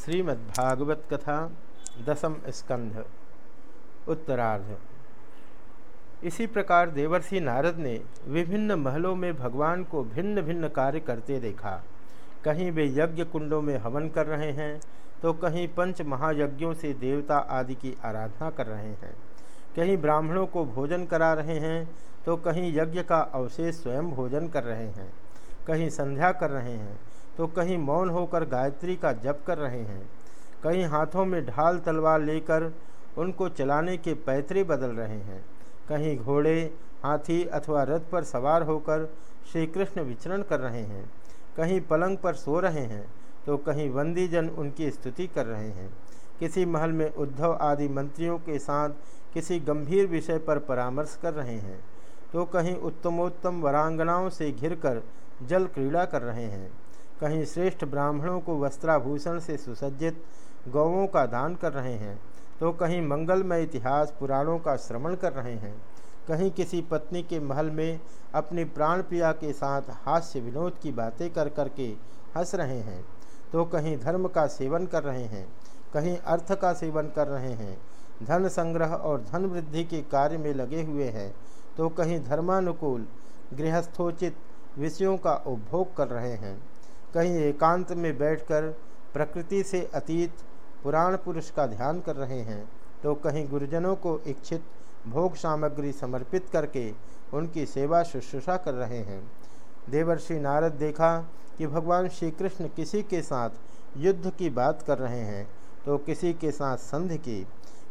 श्रीमद्भागवत कथा दसम स्कंध, उत्तरार्ध। इसी प्रकार देवर्षि नारद ने विभिन्न महलों में भगवान को भिन्न भिन्न कार्य करते देखा। कहीं वे यज्ञ कुंडों में हवन कर रहे हैं तो कहीं पंच महायज्ञों से देवता आदि की आराधना कर रहे हैं। कहीं ब्राह्मणों को भोजन करा रहे हैं तो कहीं यज्ञ का अवशेष स्वयं भोजन कर रहे हैं। कहीं संध्या कर रहे हैं तो कहीं मौन होकर गायत्री का जप कर रहे हैं। कहीं हाथों में ढाल तलवार लेकर उनको चलाने के पैतरे बदल रहे हैं। कहीं घोड़े, हाथी अथवा रथ पर सवार होकर श्री कृष्ण विचरण कर रहे हैं। कहीं पलंग पर सो रहे हैं तो कहीं वंदीजन उनकी स्तुति कर रहे हैं। किसी महल में उद्धव आदि मंत्रियों के साथ किसी गंभीर विषय पर परामर्श कर रहे हैं तो कहीं उत्तमोत्तम वरांगनाओं से घिरकर जल क्रीड़ा कर रहे हैं। कहीं श्रेष्ठ ब्राह्मणों को वस्त्राभूषण से सुसज्जित गौवों का दान कर रहे हैं तो कहीं मंगलमय इतिहास पुराणों का श्रवण कर रहे हैं। कहीं किसी पत्नी के महल में अपनी प्राण प्रिया के साथ हास्य विनोद की बातें कर करके हंस रहे हैं तो कहीं धर्म का सेवन कर रहे हैं, कहीं अर्थ का सेवन कर रहे हैं, धन संग्रह और धन वृद्धि के कार्य में लगे हुए हैं तो कहीं धर्मानुकूल, गृहस्थोचित विषयों का उपभोग कर रहे हैं। कहीं एकांत में बैठकर प्रकृति से अतीत, पुराण पुरुष का ध्यान कर रहे हैं तो कहीं गुरुजनों को इच्छित भोग सामग्री समर्पित करके उनकी सेवा शुश्रूषा कर रहे हैं। देवर्षि नारद देखा कि भगवान श्री कृष्ण किसी के साथ युद्ध की बात कर रहे हैं तो किसी के साथ संधि की।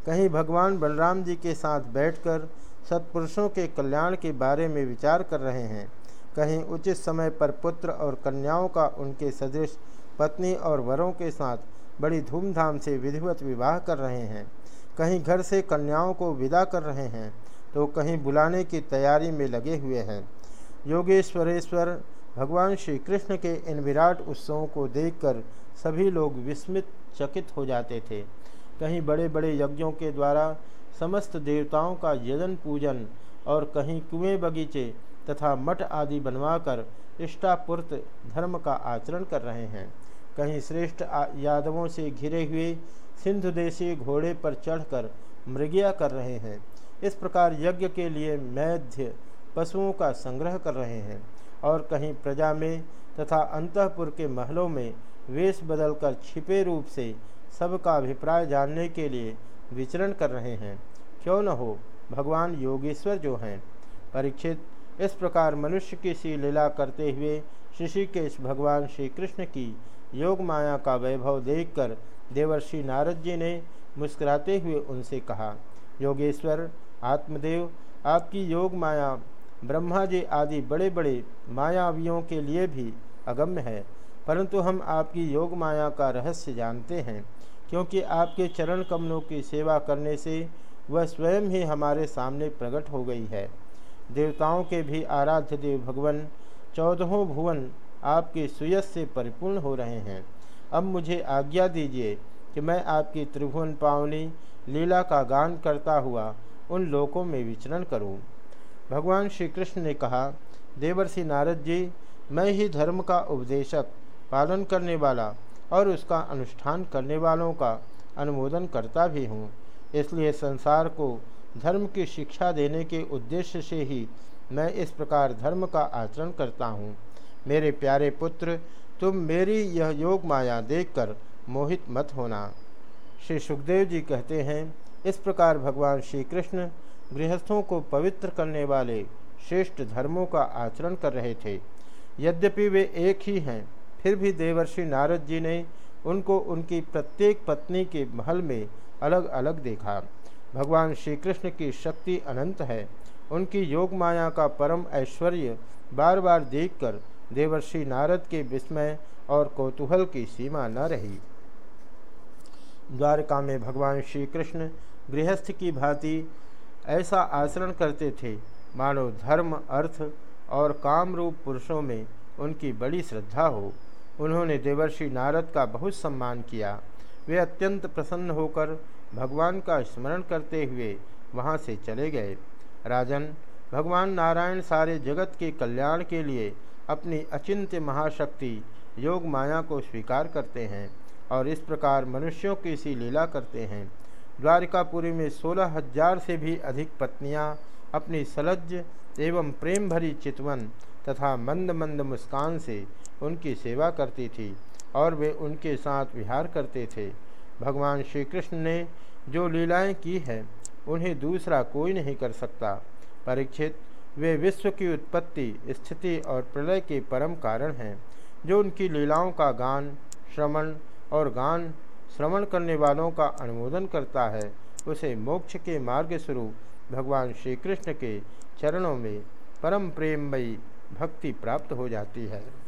कहीं भगवान बलराम जी के साथ बैठकर सत्पुरुषों के कल्याण के बारे में विचार कर रहे हैं कहीं उचित समय पर पुत्र और कन्याओं का उनके सदृश पत्नी और वरों के साथ बड़ी धूमधाम से विधिवत विवाह कर रहे हैं। कहीं घर से कन्याओं को विदा कर रहे हैं तो कहीं बुलाने की तैयारी में लगे हुए हैं। योगेश्वरेश्वर, भगवान श्री कृष्ण के इन विराट उत्सवों को देखकर सभी लोग विस्मित, चकित हो जाते थे। कहीं बड़े बड़े यज्ञों के द्वारा समस्त देवताओं का यजन पूजन और कहीं कुएँ बगीचे तथा मठ आदि बनवाकर इष्टापूर्त धर्म का आचरण कर रहे हैं। कहीं श्रेष्ठ यादवों से घिरे हुए सिंधु देशी घोड़े पर चढ़कर मृगिया कर रहे हैं। इस प्रकार यज्ञ के लिए मैध्य पशुओं का संग्रह कर रहे हैं और कहीं प्रजा में तथा अंतपुर के महलों में वेश बदलकर छिपे रूप से सबका अभिप्राय जानने के लिए विचरण कर रहे हैं। क्यों न हो, भगवान योगेश्वर जो हैं, परीक्षित इस प्रकार मनुष्य की सी लीला करते हुए ऋषिकेश भगवान श्री कृष्ण की योग माया का वैभव देखकर देवर्षि नारद जी ने मुस्कुराते हुए उनसे कहा, योगेश्वर, आत्मदेव, आपकी योग माया, ब्रह्मा जी आदि बड़े बड़े मायावियों के लिए भी अगम्य है। परंतु हम आपकी योग माया का रहस्य जानते हैं, क्योंकि आपके चरण कमलों की सेवा करने से वह स्वयं ही हमारे सामने प्रकट हो गई है। देवताओं के भी आराध्य देव भगवान, चौदहों भुवन आपके सुयस से परिपूर्ण हो रहे हैं अब मुझे आज्ञा दीजिए कि मैं आपकी त्रिभुवन पावनी, लीला का गान करता हुआ उन लोकों में विचरण करूँ। भगवान श्री कृष्ण ने कहा, देवर्षि नारद जी, मैं ही धर्म का उपदेशक, पालन करने वाला और उसका अनुष्ठान करने वालों का अनुमोदन करता भी हूँ, इसलिए संसार को धर्म की शिक्षा देने के उद्देश्य से ही मैं इस प्रकार धर्म का आचरण करता हूँ। मेरे प्यारे पुत्र, तुम मेरी यह योग माया देखकर मोहित मत होना। श्री सुखदेव जी कहते हैं, इस प्रकार भगवान श्री कृष्ण गृहस्थों को पवित्र करने वाले श्रेष्ठ धर्मों का आचरण कर रहे थे। यद्यपि वे एक ही हैं, फिर भी देवर्षि नारद जी ने उनको उनकी प्रत्येक पत्नी के महल में अलग अलग देखा। भगवान श्री कृष्ण की शक्ति अनंत है। उनकी योग माया का परम ऐश्वर्य बार बार देखकर देवर्षि नारद के विस्मय और कौतूहल की सीमा न रही। द्वारका में भगवान श्री कृष्ण गृहस्थ की भांति ऐसा आचरण करते थे, मानो धर्म, अर्थ और काम रूप पुरुषों में उनकी बड़ी श्रद्धा हो। उन्होंने देवर्षि नारद का बहुत सम्मान किया। वे अत्यंत प्रसन्न होकर भगवान का स्मरण करते हुए वहाँ से चले गए। राजन, भगवान नारायण सारे जगत के कल्याण के लिए अपनी अचिंत्य महाशक्ति योग माया को स्वीकार करते हैं और इस प्रकार मनुष्यों की सी लीला करते हैं। द्वारिकापुरी में सोलह हज़ार से भी अधिक पत्नियाँ अपनी सलज्ज एवं प्रेम भरी चितवन तथा मंद मंद मुस्कान से उनकी सेवा करती थी और वे उनके साथ विहार करते थे। भगवान श्री कृष्ण ने जो लीलाएँ की है, उन्हें दूसरा कोई नहीं कर सकता। परीक्षित, वे विश्व की उत्पत्ति, स्थिति और प्रलय के परम कारण हैं, जो उनकी लीलाओं का गान, श्रवण और गान, श्रवण करने वालों का अनुमोदन करता है, उसे मोक्ष के मार्ग स्वरूप भगवान श्री कृष्ण के चरणों में परम प्रेममयी भक्ति प्राप्त हो जाती है।